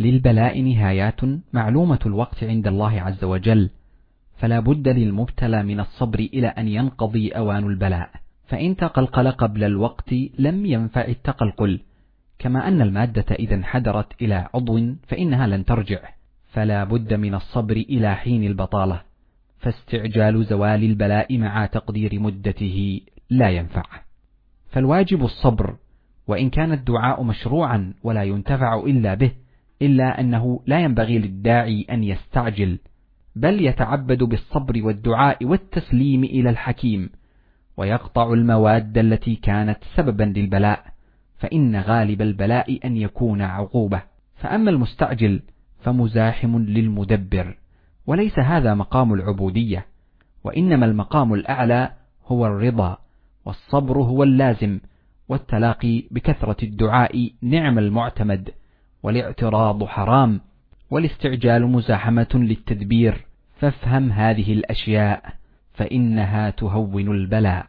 للبلاء نهايات معلومة الوقت عند الله عز وجل فلا بد للمبتلى من الصبر إلى أن ينقضي أوان البلاء. فإن تقلقل قبل الوقت لم ينفع التقلقل كما أن المادة إذا انحدرت إلى عضو فإنها لن ترجع. فلا بد من الصبر إلى حين البطالة فاستعجال زوال البلاء مع تقدير مدته لا ينفع. فالواجب الصبر وإن كان الدعاء مشروعا ولا ينتفع إلا به إلا أنه لا ينبغي للداعي أن يستعجل بل يتعبد بالصبر والدعاء والتسليم إلى الحكيم ويقطع المواد التي كانت سببا للبلاء فإن غالب البلاء أن يكون عقوبة. فأما المستعجل فمزاحم للمدبر وليس هذا مقام العبودية وإنما المقام الأعلى هو الرضا والصبر هو اللازم والتلاقي بكثرة الدعاء نعم المعتمد. والاعتراض حرام والاستعجال مزاحمة للتدبير فافهم هذه الأشياء فإنها تهون البلاء.